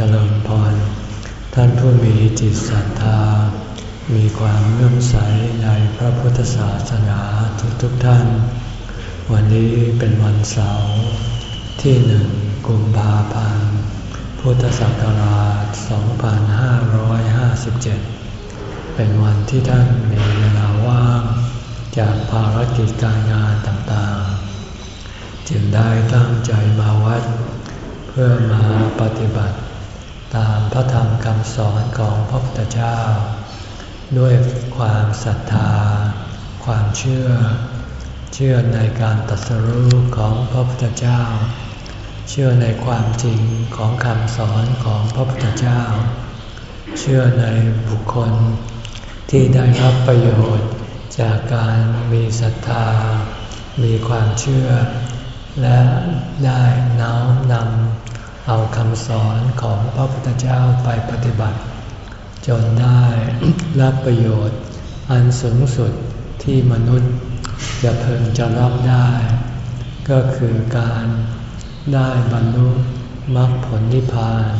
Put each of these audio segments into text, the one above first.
เจริญพร ท่านผู้มีจิตศรัทธา มีความเลื่อมใสในพระพุทธศาสนาทุกๆทท่าน วันนี้เป็นวันเสาร์ที่หนึ่งกุมภาพันธ์ พุทธศักราช 2557 เป็นวันที่ท่านมีเวลาว่าง จากภารกิจการงานต่างๆ จึงได้ตั้งใจมาวัด เพื่อมาปฏิบัติ ตามพระธรรมคำสอนของพระพุทธเจ้า ด้วยความศรัทธา ความเชื่อ เชื่อในการตรัสรู้ของพระพุทธเจ้า เชื่อในความจริงของคำสอนของพระพุทธเจ้า เชื่อในบุคคลที่ได้รับประโยชน์จากการมีศรัทธา มีความเชื่อ และได้น้อมนำ เอาคำสอนของพระพุทธเจ้าไปปฏิบัติ จนได้รับประโยชน์อันสูงสุดที่มนุษย์จะเพิ่งจะรับได้ ก็คือการได้บรรลุมรรคผลนิพพาน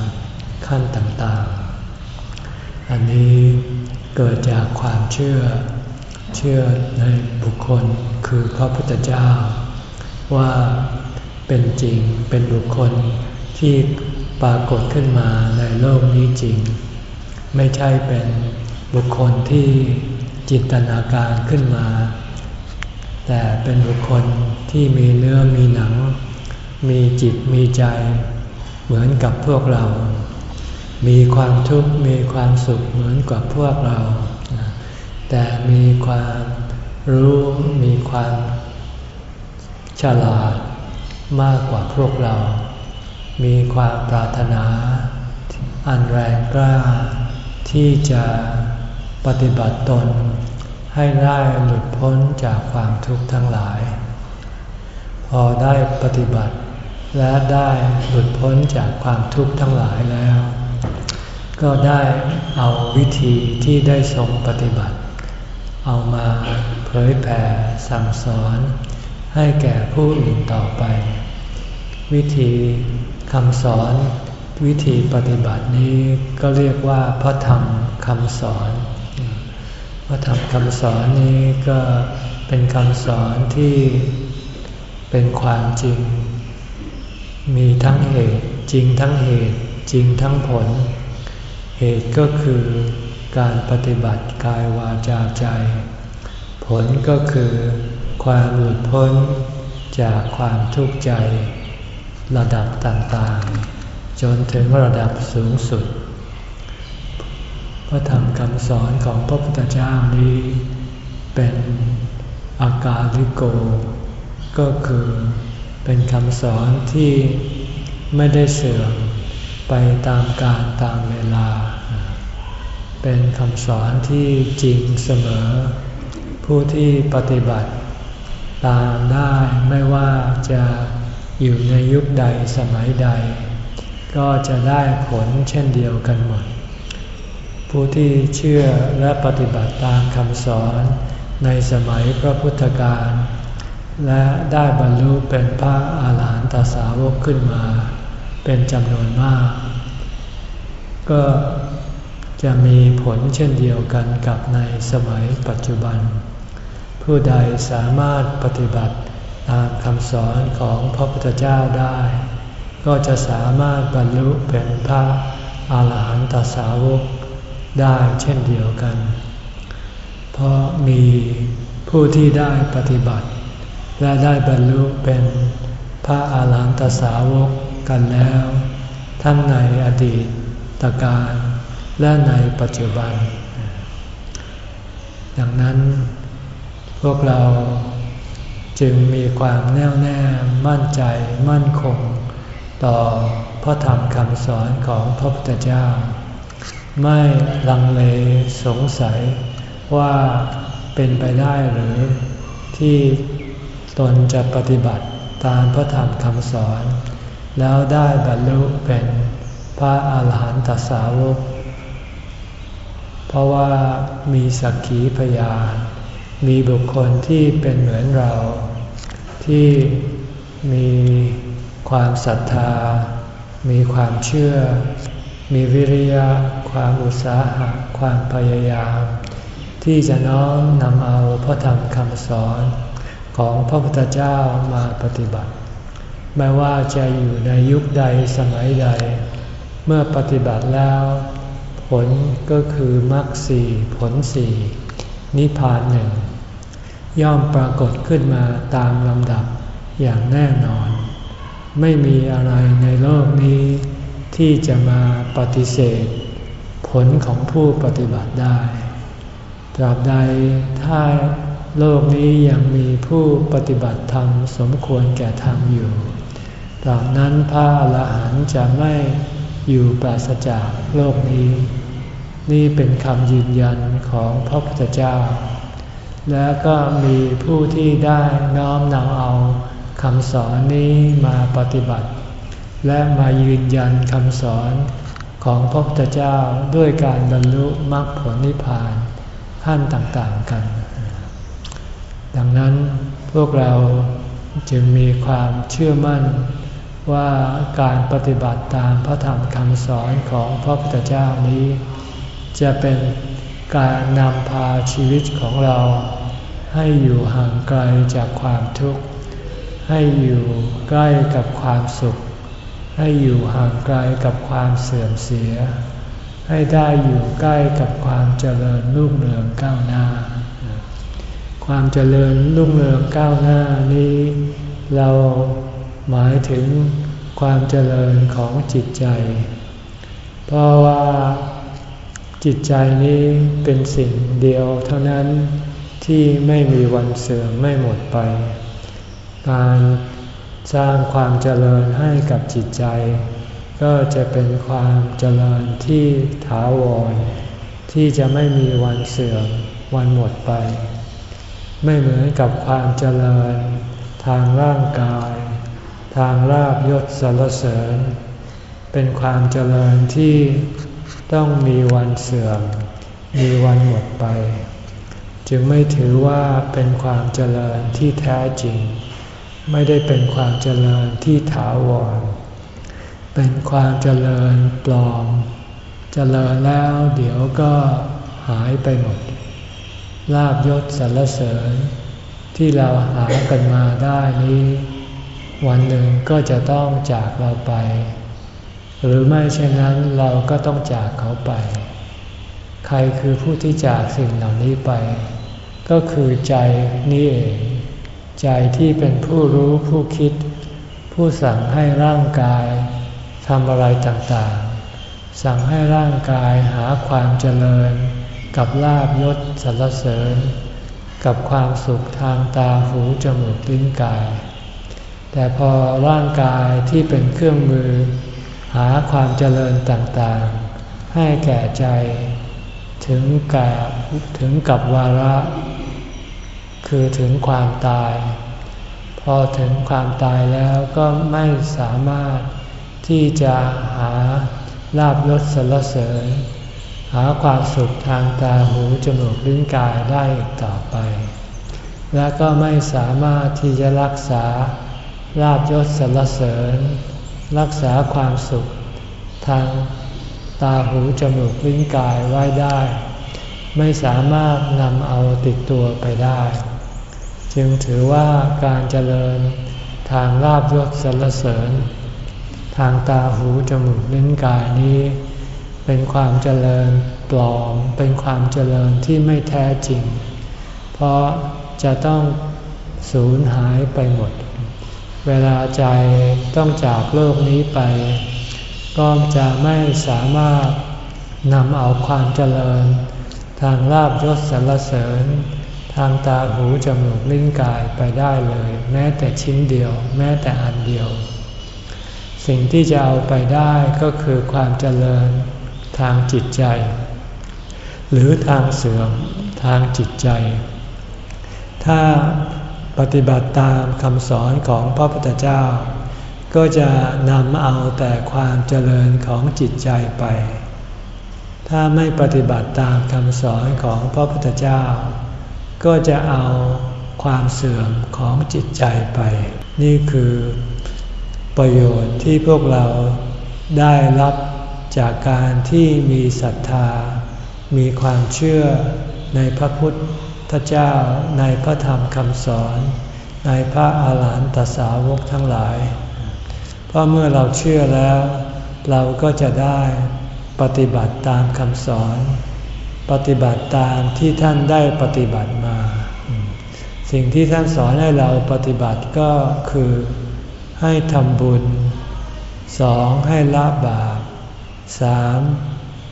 ขั้นต่างๆ อันนี้เกิดจากความเชื่อ เชื่อในบุคคลคือพระพุทธเจ้า ว่าเป็นจริงเป็นบุคคล ที่ปรากฏขึ้นมาในโลกนี้จริง ไม่ใช่เป็นบุคคลที่จินตนาการขึ้นมา แต่เป็นบุคคลที่มีเนื้อมีหนัง มีจิตมีใจ เหมือนกับพวกเรา มีความทุกข์มีความสุขเหมือนกับพวกเรา แต่มีความรู้มีความฉลาดมากกว่าพวกเรา มีความปรารถนา อันแรงกล้า ที่จะปฏิบัติตน ให้ได้หลุดพ้นจากความทุกข์ทั้งหลาย พอได้ปฏิบัติ และได้หลุดพ้นจากความทุกข์ทั้งหลายแล้ว ก็ได้เอาวิธีที่ได้ทรงปฏิบัติ เอามาเผยแผ่สั่งสอน ให้แก่ผู้อื่นต่อไป วิธี คำสอนวิธีปฏิบัตินี้ก็เรียกว่าพระธรรมคำสอน พระธรรมคำสอนนี้ก็เป็นคำสอนที่เป็นความจริง มีทั้งเหตุจริงทั้งเหตุจริงทั้งผล เหตุก็คือการปฏิบัติกายวาจาใจ ผลก็คือความหลุดพ้นจากความทุกข์ใจ ระดับต่างๆ จนถึงระดับสูงสุด พระธรรมคำสอนของพระพุทธเจ้านี้ เป็นอากาลิโก ก็คือเป็นคำสอนที่ไม่ได้เสื่อมไปตามกาลตามเวลา เป็นคำสอนที่จริงเสมอ ผู้ที่ปฏิบัติ ตามได้ไม่ว่าจะ อยู่ในยุคใดสมัยใด ก็จะได้ผลเช่นเดียวกันหมด ผู้ที่เชื่อและปฏิบัติตามคำสอนในสมัยพระพุทธการ และได้บรรลุเป็นพระอาหารหันตสาวกขึ้นมา เป็นจำนวนมาก ก็จะมีผลเช่นเดียวกันกับในสมัยปัจจุบัน ผู้ใดสามารถปฏิบัติ ตามคำสอนของพระพุทธเจ้าได้ ก็จะสามารถบรรลุเป็นพระอาหารหันตสาวกได้เช่นเดียวกัน เพราะมีผู้ที่ได้ปฏิบัติ และได้บรรลุเป็นพระอาหารหันตสาวกกันแล้ว ทั้งในอดีตตการและในปัจจุบัน ดังนั้นพวกเรา จึงมีความแน่วแน่มั่นใจมั่นคง ต่อพระธรรมคำสอนของพระพุทธเจ้า ไม่ลังเลสงสัยว่าเป็นไปได้หรือที่ตนจะปฏิบัติตามพระธรรมคำสอน แล้วได้บรรลุเป็นพระอาหารหันตสาวก เพราะว่ามีสักขีพยาน มีบุคคลที่เป็นเหมือนเรา ที่มีความศรัทธา มีความเชื่อ มีวิริยะ ความอุตสาหะ ความพยายาม ที่จะน้อมนำเอาพระธรรมคำสอนของพระพุทธเจ้ามาปฏิบัติ ไม่ว่าจะอยู่ในยุคใดสมัยใด เมื่อปฏิบัติแล้ว ผลก็คือมรรคสี่ผลสี่ นิพพานหนึ่ง ย่อมปรากฏขึ้นมาตามลำดับอย่างแน่นอน ไม่มีอะไรในโลกนี้ ที่จะมาปฏิเสธ ผลของผู้ปฏิบัติได้ ตราบใดถ้าโลกนี้ยังมีผู้ปฏิบัติธรรมสมควรแก่ธรรมอยู่ตราบนั้นพระอรหันต์จะไม่อยู่ปราศจากโลกนี้ นี่เป็นคำยืนยันของพระพุทธเจ้า และก็มีผู้ที่ได้น้อมนำเอาคำสอนนี้มาปฏิบัติ และมายืนยันคำสอนของพระพุทธเจ้าด้วยการบรรลุมรรคผลนิพพานขั้นต่างๆกัน ดังนั้นพวกเราจึงมีความเชื่อมั่นว่าการปฏิบัติตามพระธรรมคำสอนของพระพุทธเจ้านี้ จะเป็นการนำพาชีวิตของเราให้อยู่ห่างไกลจากความทุกข์ ให้อยู่ใกล้กับความสุข ให้อยู่ห่างไกลกับความเสื่อมเสีย ให้ได้อยู่ใกล้กับความเจริญรุ่งเรืองก้าวหน้า ความเจริญรุ่งเรืองก้าวหน้านี้ เราหมายถึงความเจริญของจิตใจ เพราะว่า จิตใจนี้เป็นสิ่งเดียวเท่านั้นที่ไม่มีวันเสื่อมไม่หมดไป การสร้างความเจริญให้กับจิตใจ ก็จะเป็นความเจริญที่ถาวร ที่จะไม่มีวันเสื่อมวันหมดไป ไม่เหมือนกับความเจริญ ทางร่างกาย ทางราบยศสรรเสริญ เป็นความเจริญที่ ต้องมีวันเสื่อม มีวันหมดไป จึงไม่ถือว่าเป็นความเจริญที่แท้จริง ไม่ได้เป็นความเจริญที่ถาวร เป็นความเจริญปลอม เจริญแล้วเดี๋ยวก็หายไปหมด ลาบยศสรรเสริญ ที่เราหากันมาได้นี้ วันหนึ่งก็จะต้องจากเราไป หรือไม่เช่นนั้นเราก็ต้องจากเขาไป ใครคือผู้ที่จากสิ่งเหล่านี้ไป ก็คือใจนี่เอง ใจที่เป็นผู้รู้ผู้คิด ผู้สั่งให้ร่างกายทำอะไรต่างๆ สั่งให้ร่างกายหาความเจริญ กับลาบยศสรรเสริญ กับความสุขทางตาหูจมูกลิ้นกาย แต่พอร่างกายที่เป็นเครื่องมือ หาความเจริญต่างๆ ให้แก่ใจ ถึงกับถึงกับวาระ คือถึงความตาย พอถึงความตายแล้วก็ไม่สามารถที่จะหาลาบยศสรรเสริญ หาความสุขทางตาหูจมูกลิ้นกายได้อีกต่อไป และก็ไม่สามารถที่จะรักษาลาบยศสรรเสริญ รักษาความสุข ทางตาหูจมูกลิ้นกายไว้ได้ ไม่สามารถนำเอาติดตัวไปได้ จึงถือว่าการเจริญทางลาบยศสรรเสริญ ทางตาหูจมูกลิ้นกายนี้ เป็นความเจริญปลอมเป็นความเจริญที่ไม่แท้จริง เพราะจะต้องสูญหายไปหมด เวลาใจต้องจากโลกนี้ไป ก็จะไม่สามารถนำเอาความเจริญ ทางลาบยศสรรเสริญ ทางตาหูจมูกลิ้นกายไปได้เลย แม้แต่ชิ้นเดียว แม้แต่อันเดียว สิ่งที่จะเอาไปได้ก็คือความเจริญทางจิตใจ หรือทางเสื่อมทางจิตใจ ถ้า ปฏิบัติตามคำสอนของพระพุทธเจ้า ก็จะนำเอาแต่ความเจริญของจิตใจไป ถ้าไม่ปฏิบัติตามคำสอนของพระพุทธเจ้า ก็จะเอาความเสื่อมของจิตใจไป นี่คือประโยชน์ที่พวกเราได้รับจากการที่มีศรัทธา มีความเชื่อในพระพุทธ เจ้าในพระธรรมคำสอน ในพระอาหารหันตสาวกทั้งหลาย เพราะเมื่อเราเชื่อแล้ว เราก็จะได้ปฏิบัติตามคำสอน ปฏิบัติตามที่ท่านได้ปฏิบัติมา สิ่งที่ท่านสอนให้เราปฏิบัติก็คือให้ทำบุญสองให้ละบาปสาม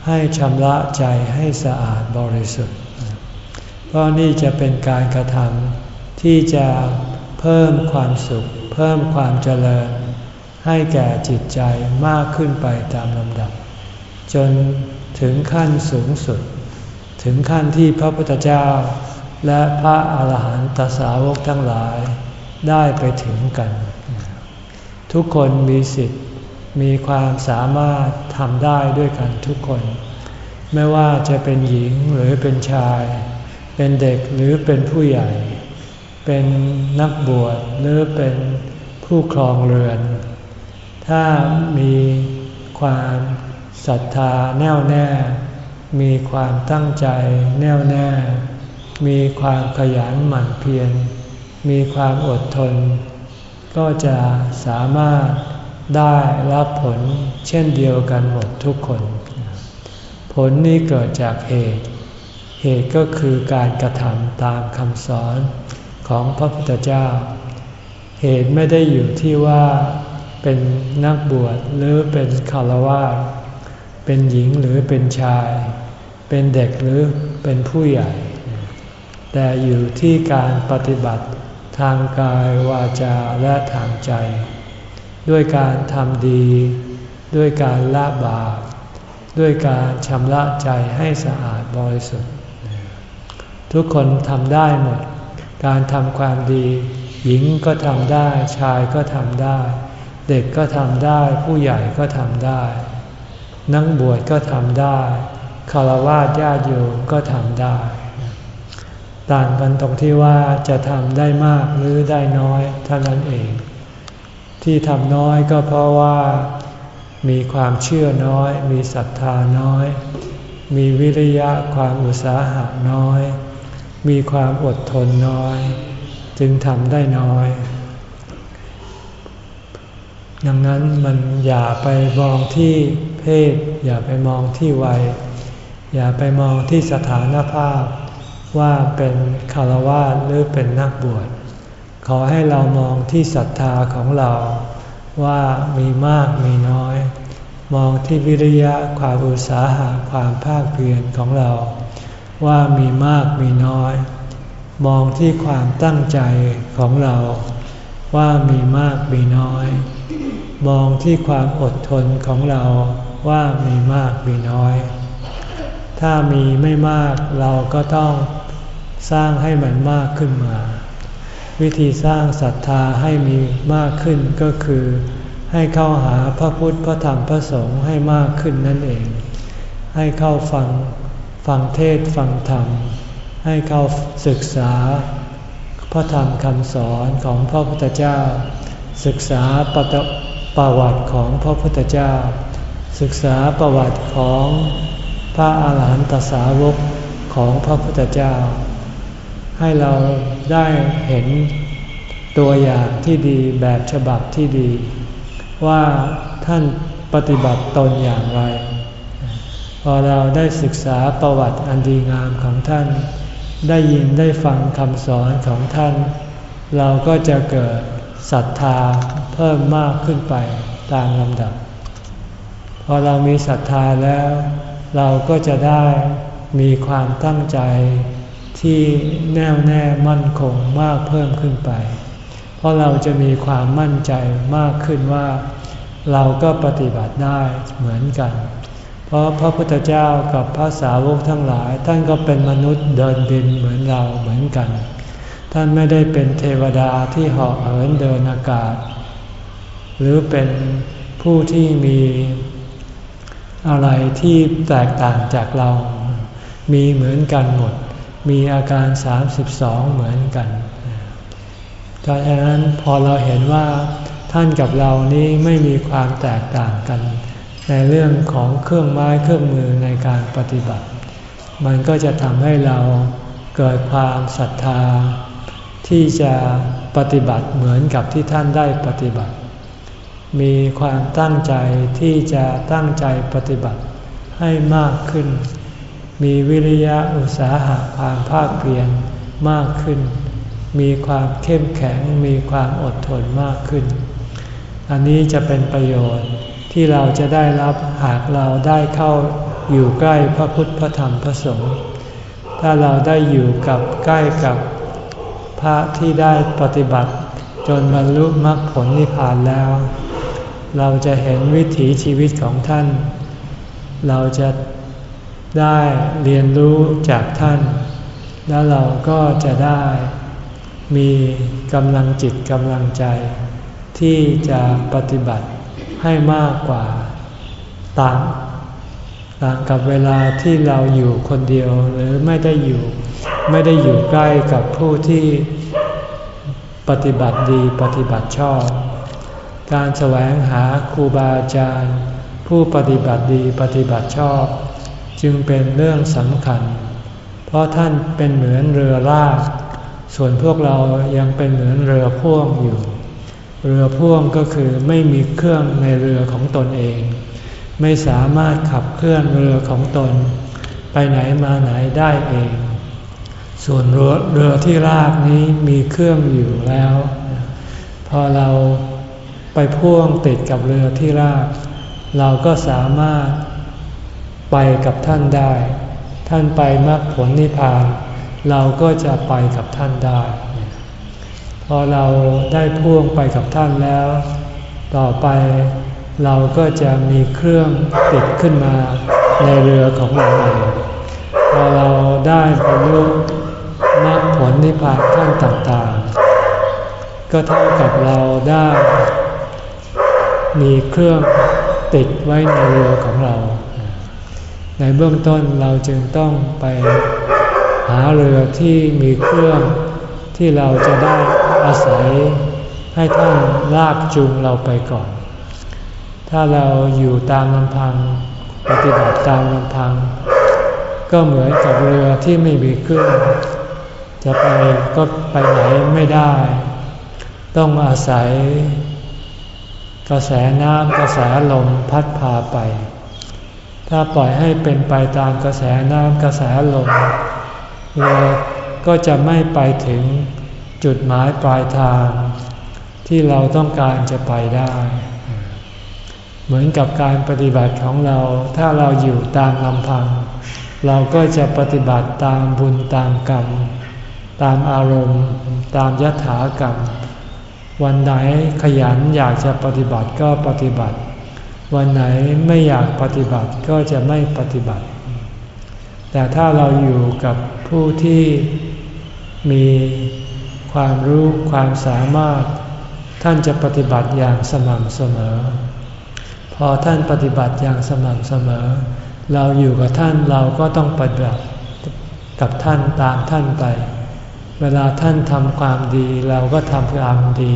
ให้ชำระใจให้สะอาดบริสุทธิ์ เพราะนี่จะเป็นการกระทำที่จะเพิ่มความสุข เพิ่มความเจริญ ให้แก่จิตใจมากขึ้นไปตามลำดับ จนถึงขั้นสูงสุด ถึงขั้นที่พระพุทธเจ้า และพระอาหารหันตสาวกทั้งหลายได้ไปถึงกัน ทุกคนมีสิทธิ์มีความสามารถทำได้ด้วยกันทุกคน ไม่ว่าจะเป็นหญิงหรือเป็นชาย เป็นเด็กหรือเป็นผู้ใหญ่ เป็นนักบวชหรือเป็นผู้ครองเรือน ถ้ามีความศรัทธาแน่วแน่ มีความตั้งใจแน่วแน่ มีความขยันหมั่นเพียร มีความอดทน ก็จะสามารถได้รับผลเช่นเดียวกันหมดทุกคน ผลนี้เกิดจากเหตุ เหตุก็คือการกระทำตามคำสอนของพระพุทธเจ้า เหตุไม่ได้อยู่ที่ว่าเป็นนักบวชหรือเป็นคารวะเป็นหญิงหรือเป็นชาย เป็นเด็กหรือเป็นผู้ใหญ่ แต่อยู่ที่การปฏิบัติทางกายวาจาและทางใจ ด้วยการทำดี ด้วยการละบาปด้วยการชำระใจให้สะอาดบริสุทธิ์ ทุกคนทำได้หมด การทำความดี หญิงก็ทำได้ ชายก็ทำได้ เด็กก็ทำได้ ผู้ใหญ่ก็ทำได้ นักบวชก็ทำได้คารวะญาติโยมก็ทำได้ ต่างกันตรงที่ว่าจะทำได้มากหรือได้น้อยเท่านั้นเอง ที่ทำน้อยก็เพราะว่ามีความเชื่อน้อย มีศรัทธาน้อย มีวิริยะความอุตสาหะน้อย มีความอดทนน้อย จึงทำได้น้อย ดังนั้นมันอย่าไปมองที่เพศ อย่าไปมองที่วัย อย่าไปมองที่สถานภาพว่าเป็นคารวะหรือเป็นนักบวช ขอให้เรามองที่ศรัทธาของเราว่ามีมากมีน้อย มองที่วิริยะความอุตสาหะความภาคเพียรของเรา ว่ามีมากมีน้อย มองที่ความตั้งใจของเรา ว่ามีมากมีน้อย มองที่ความอดทนของเราว่ามีมากมีน้อย ถ้ามีไม่มากเราก็ต้องสร้างให้มันมากขึ้นมา วิธีสร้างศรัทธาให้มีมากขึ้นก็คือ ให้เข้าหาพระพุทธพระธรรมพระสงฆ์ให้มากขึ้นนั่นเอง ให้เข้าฟัง ฟังเทศฟังธรรม ให้เขาศึกษา พระธรรมคำสอนของพระพุทธเจ้า ศึกษาปประวัติของพระพุทธเจ้า ศึกษาประวัติของพระอาหารหันตสาวกของพระพุทธเจ้า ให้เราได้เห็นตัวอย่างที่ดีแบบฉบับที่ดี ว่าท่านปฏิบัติตนอย่างไร อเราได้ศึกษาประวัติอันดีงามของท่าน ได้ยินได้ฟังคำสอนของท่าน เราก็จะเกิดศรัทธาเพิ่มมากขึ้นไปตามลำดับ พอเรามีศรัทธาแล้ว เราก็จะได้มีความตั้งใจที่แน่วแน่มั่นคงมากเพิ่มขึ้นไป เพราะเราจะมีความมั่นใจมากขึ้นว่า เราก็ปฏิบัติได้เหมือนกัน เพราะพระพุทธเจ้ากับพระสาวกทั้งหลาย ท่านก็เป็นมนุษย์เดินดินเหมือนเราเหมือนกัน ท่านไม่ได้เป็นเทวดาที่เหาะเหินเดินอากาศ หรือเป็นผู้ที่มีอะไรที่แตกต่างจากเรา มีเหมือนกันหมด มีอาการ 32 เหมือนกันดังนั้นพอเราเห็นว่าท่านกับเรานี้ไม่มีความแตกต่างกัน ในเรื่องของเครื่องไม้เครื่องมือในการปฏิบัติ มันก็จะทำให้เราเกิดความศรัทธา ที่จะปฏิบัติเหมือนกับที่ท่านได้ปฏิบัติ มีความตั้งใจที่จะตั้งใจปฏิบัติให้มากขึ้น มีวิริยะอุตสาหะความภาคเพียรมากขึ้น มีความเข้มแข็ง มีความอดทนมากขึ้น อันนี้จะเป็นประโยชน์ ที่เราจะได้รับหากเราได้เข้าอยู่ใกล้พระพุทธพระธรรมพระสงฆ์ถ้าเราได้อยู่กับใกล้กับพระที่ได้ปฏิบัติ จนบรรลุมรรคผลนิพพานแล้ว เราจะเห็นวิถีชีวิตของท่าน เราจะได้เรียนรู้จากท่าน แล้วเราก็จะได้มีกำลังจิตกำลังใจ ที่จะปฏิบัติ ให้มากกว่าต่างต่างกับเวลาที่เราอยู่คนเดียวหรือไม่ได้อยู่ ไม่ได้อยู่ใกล้กับผู้ที่ปฏิบัติดีปฏิบัติชอบ การแสวงหาครูบาอาจารย์ ผู้ปฏิบัติดีปฏิบัติชอบ จึงเป็นเรื่องสำคัญ เพราะท่านเป็นเหมือนเรือลาก ส่วนพวกเรายังเป็นเหมือนเรือพ่วงอยู่ เรือพ่วงก็คือไม่มีเครื่องในเรือของตนเอง ไม่สามารถขับเคลื่อนเรือของตน ไปไหนมาไหนได้เอง ส่วนเรือเรือที่ลากนี้มีเครื่องอยู่แล้ว พอเราไปพ่วงติดกับเรือที่ลาก เราก็สามารถไปกับท่านได้ ท่านไปมรรคผลนิพพาน เราก็จะไปกับท่านได้ พอเราได้พ่วงไปกับท่านแล้ว ต่อไปเราก็จะมีเครื่องติดขึ้นมาในเรือของเราเองพอเราได้บรรลุมรรคผลนิพพานขั้นต่างๆ ก็เท่ากับเราได้ มีเครื่องติดไว้ในเรือของเรา ในเบื้องต้นเราจึงต้องไปหาเรือที่มีเครื่องที่เราจะได้ อาศัยให้ท่านลากจูงเราไปก่อน ถ้าเราอยู่ตามลำพัง ปฏิบัติตามลำพัง ก็เหมือนกับเรือที่ไม่มีเครื่องจะไปก็ไปไหนไม่ได้ ต้องอาศัย กระแสน้ำกระแสลมพัดพาไป ถ้าปล่อยให้เป็นไปตามกระแสน้ำกระแสลมเรือก็จะไม่ไปถึง จุดหมายปลายทางที่เราต้องการจะไปได้ เหมือนกับการปฏิบัติของเรา ถ้าเราอยู่ตามลำพัง เราก็จะปฏิบัติตามบุญตามกรรม ตามอารมณ์ ตามยถากรรม วันไหนขยันอยากจะปฏิบัติก็ปฏิบัติ วันไหนไม่อยากปฏิบัติก็จะไม่ปฏิบัติ แต่ถ้าเราอยู่กับผู้ที่มี ความรู้ความสามารถ ท่านจะปฏิบัติอย่างสม่ำเสมอ พอท่านปฏิบัติอย่างสม่ำเสมอ เราอยู่กับท่านเราก็ต้องปฏิบัติกับท่านตามท่านไป เวลาท่านทำความดีเราก็ทำความดี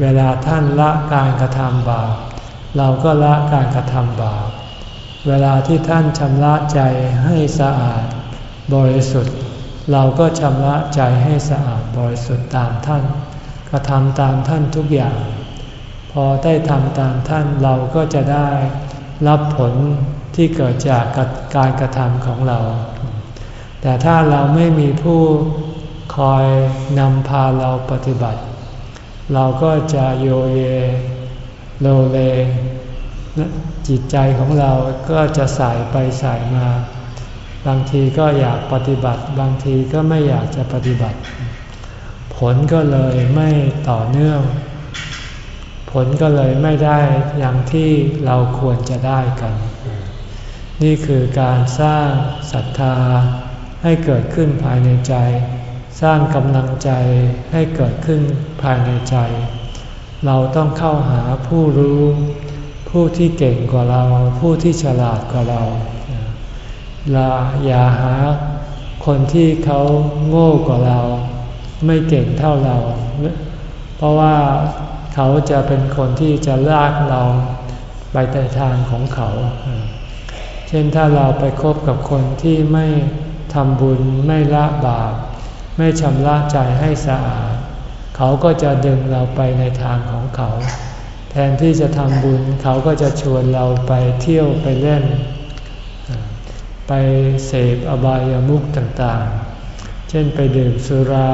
เวลาท่านละการกระทำบาปเราก็ละการกระทำบาป เวลาที่ท่านชำระใจให้สะอาด บริสุทธิ์ เราก็ชำระใจให้สะอาดบริสุทธิ์ตามท่านกระทำตามท่านทุกอย่าง พอได้ทำตามท่านเราก็จะได้รับผลที่เกิดจากการกระทำของเรา แต่ถ้าเราไม่มีผู้คอยนำพาเราปฏิบัติ เราก็จะโยเยโลเลจิตใจของเราก็จะใส่ไปใส่มา บางทีก็อยากปฏิบัติ บางทีก็ไม่อยากจะปฏิบัติ ผลก็เลยไม่ต่อเนื่อง ผลก็เลยไม่ได้อย่างที่เราควรจะได้กัน นี่คือการสร้างศรัทธาให้เกิดขึ้นภายในใจ สร้างกำลังใจให้เกิดขึ้นภายในใจ เราต้องเข้าหาผู้รู้ ผู้ที่เก่งกว่าเรา ผู้ที่ฉลาดกว่าเรา เราอย่าหา คนที่เขาโง่กว่าเรา ไม่เก่งเท่าเรา เพราะว่าเขาจะเป็นคนที่จะลากเราไปในทางของเขา เช่นถ้าเราไปคบกับคนที่ไม่ทำบุญไม่ละบาป ไม่ชำระใจให้สะอาด เขาก็จะดึงเราไปในทางของเขา แทนที่จะทำบุญเขาก็จะชวนเราไปเที่ยวไปเล่น ไปเสพอบายามุขต่างๆ เช่นไปดื่มสุรา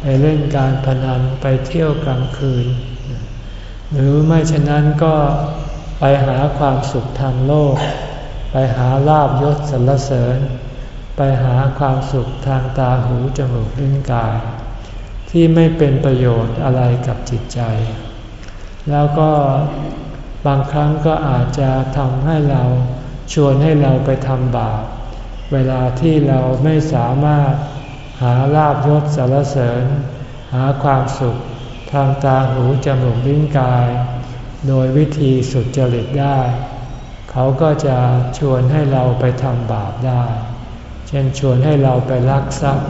ไปเล่นการพนัน ไปเที่ยวกลางคืน หรือไม่เช่นนั้นก็ไปหาความสุขทางโลก ไปหาลาบยศสรรเสริญ ไปหาความสุขทางตาหูจมูกลิ้นกาย ที่ไม่เป็นประโยชน์อะไรกับจิตใจ แล้วก็บางครั้งก็อาจจะทำให้เรา ชวนให้เราไปทำบาป เวลาที่เราไม่สามารถหาลาบยศสารเสริญ หาความสุข ทางตาหูจมูกลิ้นกาย โดยวิธีสุดจริตได้ เขาก็จะชวนให้เราไปทำบาปได้ เช่นชวนให้เราไปลักทรัพย์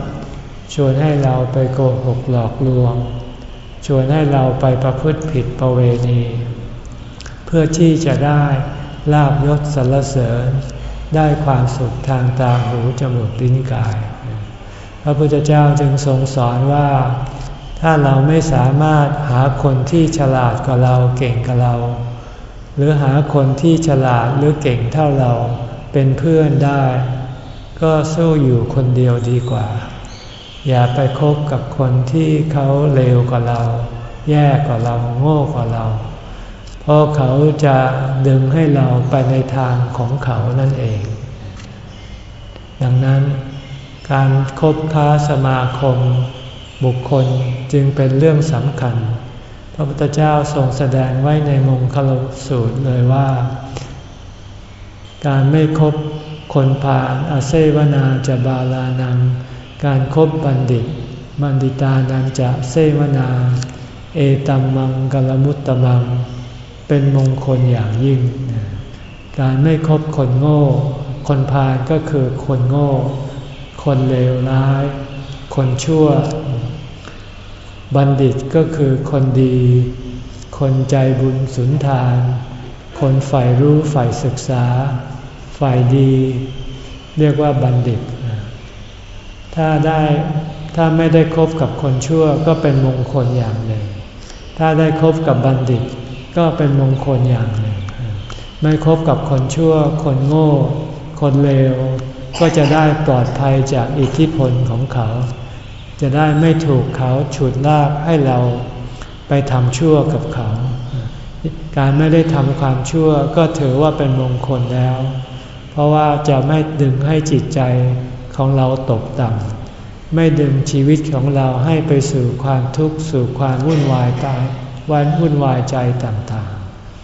ชวนให้เราไปโกหกหลอกลวง ชวนให้เราไปประพฤติผิดประเวณี เพื่อที่จะได้ ลาบยศสรรเสริญ ได้ความสุขทางตาหูจมูกลิ้นกาย พระพุทธเจ้าจึงทรงสอนว่า ถ้าเราไม่สามารถหาคนที่ฉลาดกว่าเราเก่งกว่าเรา หรือหาคนที่ฉลาดหรือเก่งเท่าเราเป็นเพื่อนได้ ก็สู้อยู่คนเดียวดีกว่า อย่าไปคบกับคนที่เขาเลวกว่าเรา แย่กว่าเราโง่กว่าเรา เพราะเขาจะดึงให้เราไปในทางของเขานั่นเอง ดังนั้นการคบค้าสมาคม บุคคลจึงเป็นเรื่องสำคัญ พระพุทธเจ้าทรงแสดงไว้ในมงคลสูตรเลยว่า การไม่คบคนผ่านอาเซวนาจะบาลานัง การครบบัณฑิต บัณฑิตานันจะเซวนา เอตัมมังกลมุตตมัง เป็นมงคลอย่างยิ่ง การไม่คบคนโง่ คนพาลก็คือคนโง่ คนเลวร้าย คนชั่ว บัณฑิตก็คือคนดี คนใจบุญสุนทาน คนใฝ่รู้ใฝ่ศึกษา ฝ่ายดี เรียกว่าบัณฑิต ถ้าได้ถ้าไม่ได้คบกับคนชั่วก็เป็นมงคลอย่างหนึ่ง ถ้าได้คบกับบัณฑิต ก็เป็นมงคลอย่างหนึ่ง ไม่คบกับคนชั่ว คนโง่ คนเลว ก็จะได้ปลอดภัยจากอิทธิพลของเขา จะได้ไม่ถูกเขาฉุดลากให้เราไปทำชั่วกับเขา การไม่ได้ทำความชั่วก็ถือว่าเป็นมงคลแล้ว เพราะว่าจะไม่ดึงให้จิตใจของเราตกต่ำไม่ดึงชีวิตของเราให้ไปสู่ความทุกข์สู่ความวุ่นวายตาย วันวุ่นวายใจต่าง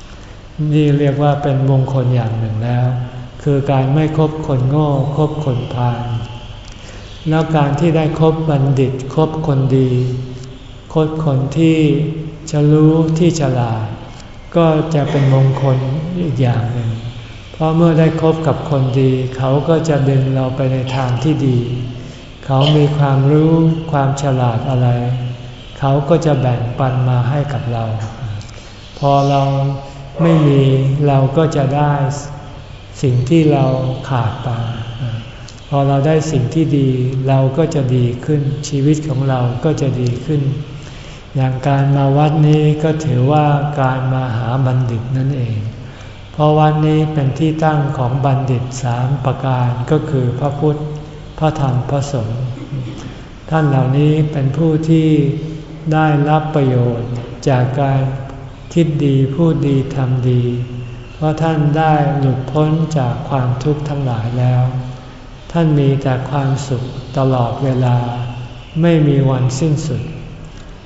ๆ นี่เรียกว่าเป็นมงคลอย่างหนึ่งแล้ว คือการไม่คบคนโง่คบคนพาลแล้วการที่ได้คบบัณฑิตคบคนดีคบคนที่จะรู้ที่ฉลาด ก็จะเป็นมงคลอีกอย่างหนึ่ง เพราะเมื่อได้คบกับคนดี เขาก็จะดึงเราไปในทางที่ดี เขามีความรู้ความฉลาดอะไร เขาก็จะแบ่งปันมาให้กับเรา พอเราไม่มีเราก็จะได้สิ่งที่เราขาดไป พอเราได้สิ่งที่ดีเราก็จะดีขึ้นชีวิตของเราก็จะดีขึ้น อย่างการมาวัดนี้ก็ถือว่าการมาหาบัณฑิตนั่นเอง เพราะวันนี้เป็นที่ตั้งของบัณฑิตสามประการก็คือพระพุทธ พระธรรม พระสงฆ์ ท่านเหล่านี้เป็นผู้ที่ ได้รับประโยชน์จากการคิดดีพูดดีทำดี เพราะท่านได้หลุดพ้นจากความทุกข์ทั้งหลายแล้ว ท่านมีแต่ความสุขตลอดเวลา ไม่มีวันสิ้นสุด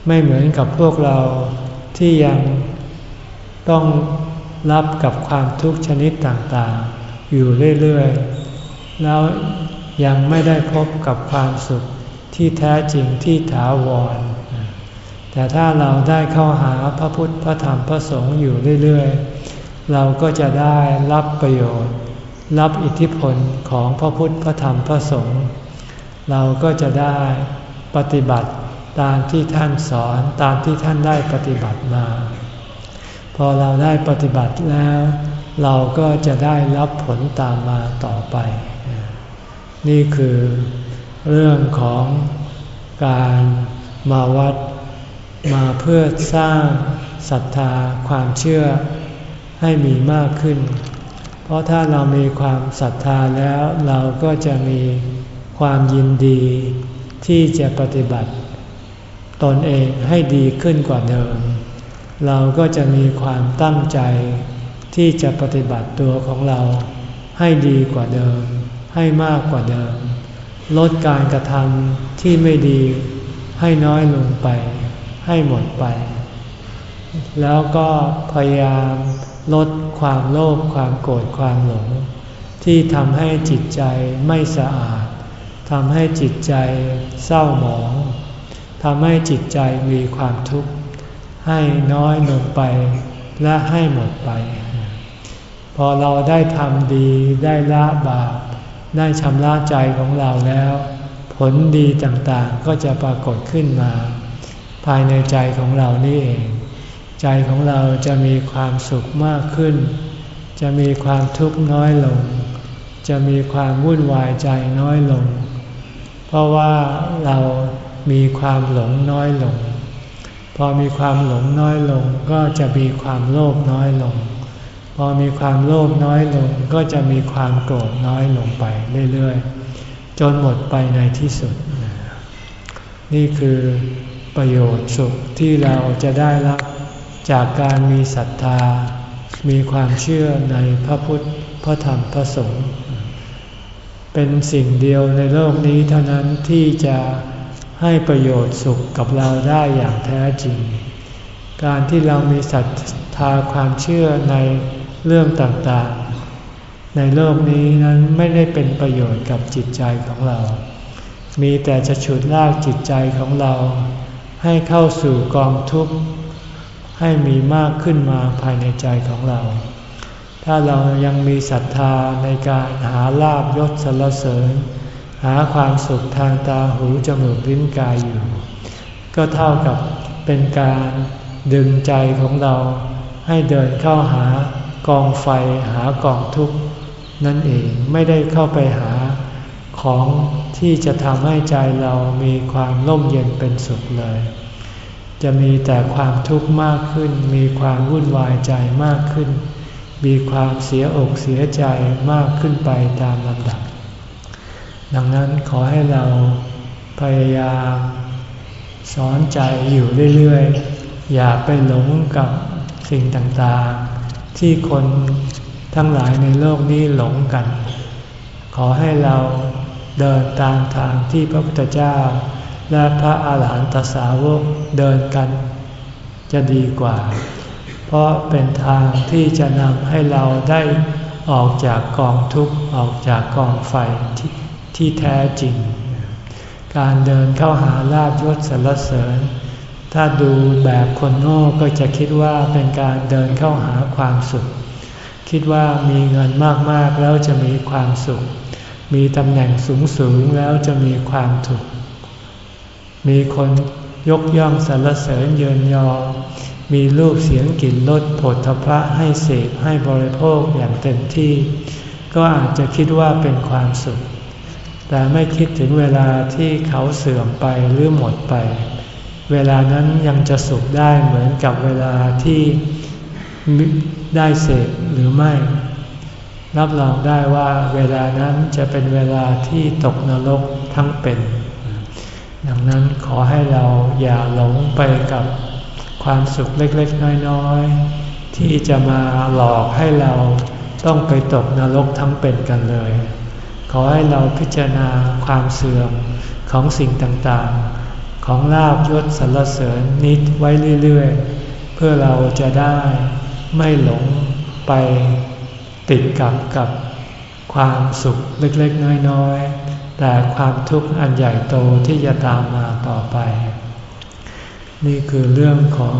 ไม่เหมือนกับพวกเราที่ยังต้องรับกับความทุกข์ชนิดต่างๆ อยู่เรื่อยๆ แล้วยังไม่ได้พบกับความสุขที่แท้จริงที่ถาวร แต่ถ้าเราได้เข้าหาพระพุทธพระธรรมพระสงฆ์อยู่เรื่อยๆ เราก็จะได้รับประโยชน์ รับอิทธิพลของพระพุทธพระธรรมพระสงฆ์เราก็จะได้ปฏิบัติตามที่ท่านสอนตามที่ท่านได้ปฏิบัติมาพพอเราได้ปฏิบัติแล้ว เราก็จะได้รับผลตามมาต่อไป นี่คือเรื่องของการมาวัด มาเพื่อสร้างศรัทธาความเชื่อให้มีมากขึ้น เพราะถ้าเรามีความศรัทธาแล้วเราก็จะมีความยินดีที่จะปฏิบัติ ตนเองให้ดีขึ้นกว่าเดิม เราก็จะมีความตั้งใจที่จะปฏิบัติตัวของเราให้ดีกว่าเดิม ให้มากกว่าเดิม ลดการกระทำที่ไม่ดีให้น้อยลงไป ให้หมดไป แล้วก็พยายามลดความโลภความโกรธความหลง ที่ทำให้จิตใจไม่สะอาดทำให้จิตใจเศร้าหมองทำให้จิตใจมีความทุกข์ ให้น้อยลงไปและให้หมดไป พอเราได้ทำดีได้ละบาปได้ชำระใจของเราแล้ว ผลดีต่างๆก็จะปรากฏขึ้นมา ภายในใจของเรานี่เอง ใจของเราจะมีความสุขมากขึ้น จะมีความทุกข์น้อยลง จะมีความวุ่นวายใจน้อยลง เพราะว่าเรามีความหลงน้อยลง พอมีความหลงน้อยลงก็จะมีความโลภน้อยลง พอมีความโลภน้อยลงก็จะมีความโกรธน้อยลงไปเรื่อยๆ จนหมดไปในที่สุด นี่คือ ประโยชน์สุขที่เราจะได้รับจากการมีศรัทธา มีความเชื่อในพระพุทธ พระธรรม พระสงฆ์ เป็นสิ่งเดียวในโลกนี้เท่านั้นที่จะให้ประโยชน์สุขกับเราได้อย่างแท้จริง การที่เรามีศรัทธาความเชื่อในเรื่องต่างๆ ในโลกนี้นั้นไม่ได้เป็นประโยชน์กับจิตใจของเรา มีแต่จะฉุดลากจิตใจของเรา ให้เข้าสู่กองทุกข์ให้มีมากขึ้นมาภายในใจของเรา ถ้าเรายังมีศรัทธาในการหาลาบยศสรรเสริญ หาความสุขทางตาหูจมูกลิ้นกายอยู่ ก็เท่ากับเป็นการดึงใจของเราให้เดินเข้าหากองไฟหากองทุกข์นั่นเองไม่ได้เข้าไปหา ของที่จะทำให้ใจเรามีความร่มเย็นเป็นสุขเลย จะมีแต่ความทุกข์มากขึ้น มีความวุ่นวายใจมากขึ้น มีความเสียอกเสียใจมากขึ้นไปตามลำดับ ดังนั้นขอให้เราพยายามสอนใจอยู่เรื่อยๆ อย่าไปหลงกับสิ่งต่างๆ ที่คนทั้งหลายในโลกนี้หลงกัน ขอให้เรา เดินตามทางที่พระพุทธเจ้า และพระอาหารหันตสาวกเดินกัน จะดีกว่า เพราะเป็นทางที่จะนำให้เราได้ออกจากกองทุกข์ออกจากกองไฟที่ที่แท้จริง การเดินเข้าหาลาบยศสรรเสริญ ถ้าดูแบบคนโง่ก็จะคิดว่าเป็นการเดินเข้าหาความสุข คิดว่ามีเงินมากๆแล้วจะมีความสุข มีตำแหน่งสูงๆแล้วจะมีความถูก มีคนยกย่องสรรเสริญเยินยอ มีรูปเสียงกลิ่นรสผลทพะให้เสพให้บริโภคอย่างเต็มที่ ก็อาจจะคิดว่าเป็นความสุข แต่ไม่คิดถึงเวลาที่เขาเสื่อมไปหรือหมดไป เวลานั้นยังจะสุขได้เหมือนกับเวลาที่ได้เสพหรือไม่ รับรองได้ว่าเวลานั้นจะเป็นเวลาที่ตกนรกทั้งเป็น ดังนั้นขอให้เราอย่าหลงไปกับความสุขเล็กๆ น้อยๆ ที่จะมาหลอกให้เราต้องไปตกนรกทั้งเป็นกันเลย ขอให้เราพิจารณาความเสื่อมของสิ่งต่างๆ ของลาบยศสรรเสริญนิดไว้เรื่อยๆ เพื่อเราจะได้ไม่หลงไป ติดกับกับความสุขเล็กๆ น้อยๆ แต่ความทุกข์อันใหญ่โตที่จะตามมาต่อไป นี่คือเรื่องของ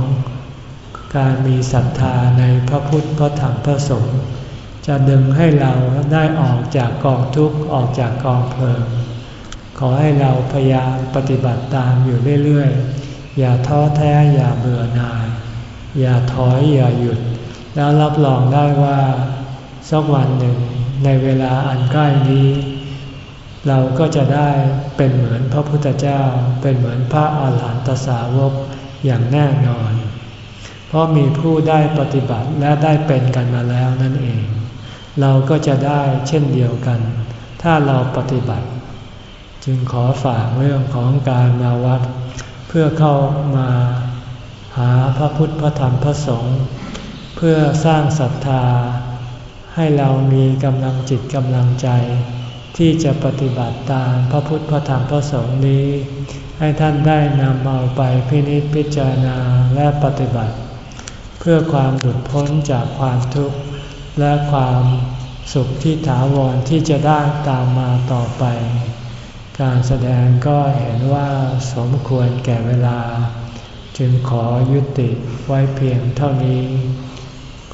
การมีศรัทธาในพระพุทธพระธรรมพระสงฆ์จะดึงให้เราได้ออกจากกองทุกข์ออกจากกองเพลิง ขอให้เราพยายามปฏิบัติตามอยู่เรื่อยๆ อย่าท้อแท้อย่าเบื่อหน่าย อย่าถอยอย่าหยุด แล้วรับรองได้ว่า สักวันหนึ่งในเวลาอันใกล้นี้ เราก็จะได้เป็นเหมือนพระพุทธเจ้า เป็นเหมือนพระอาหารหันตสาวกอย่างแน่นอน เพราะมีผู้ได้ปฏิบัติและได้เป็นกันมาแล้วนั่นเอง เราก็จะได้เช่นเดียวกัน ถ้าเราปฏิบัติ จึงขอฝากเรื่องของการมาวัด เพื่อเข้ามาหาพระพุทธพระธรรมพระสงฆ์เพื่อสร้างศรัทธา ให้เรามีกำลังจิตกำลังใจ ที่จะปฏิบัติตามพระพุทธพระธรรมพระสงฆ์นี้ ให้ท่านได้นำเอาไปพินิจพิจารณาและปฏิบัติ เพื่อความหลุดพ้นจากความทุกข์และความสุขที่ถาวรที่จะได้ตามมาต่อไป การแสดงก็เห็นว่าสมควรแก่เวลา จึงขอยุติไว้เพียงเท่านี้